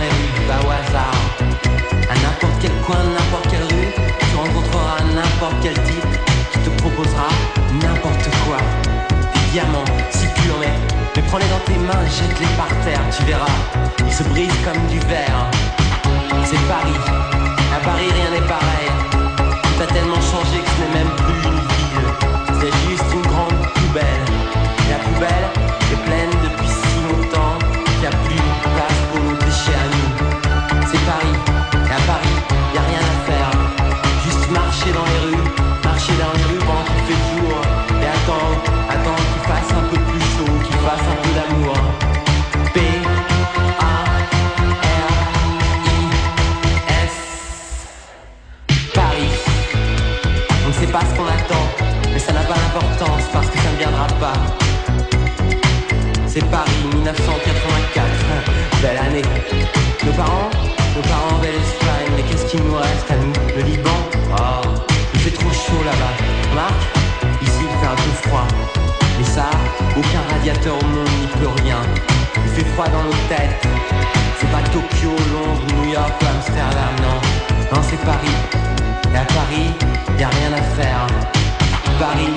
les rues, pas au hasard. À n'importe quel coin, n'importe quelle rue, tu rencontreras n'importe quel type qui te proposera n'importe quoi. Des diamants, si mais prends-les dans tes mains, jette-les par terre, tu verras. Ils se brisent comme du verre. C'est Paris. À Paris, rien n'est pareil. C'est Paris 1984, belle année. Nos parents, nos parents belle Espagne, mais qu'est-ce qu'il nous reste à nous Le Liban? Oh, il fait trop chaud là-bas. Marc Ici il fait un peu froid. Mais ça, aucun radiateur au monde n'y peut rien. Il fait froid dans nos têtes. C'est pas Tokyo, Londres, New York Amsterdam, non. Non, c'est Paris. Et à Paris, y a rien à faire. Paris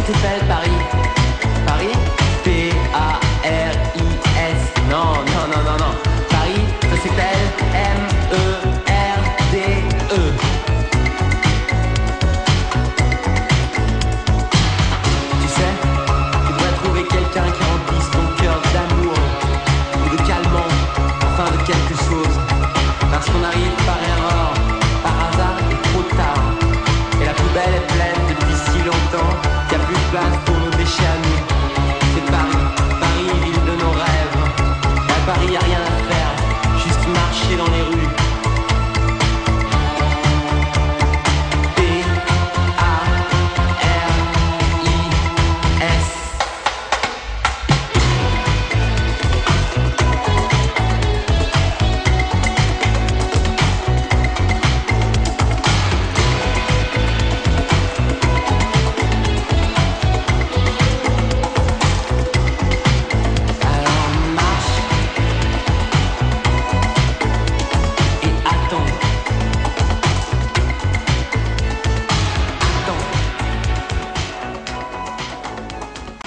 Comment t'es belle Paris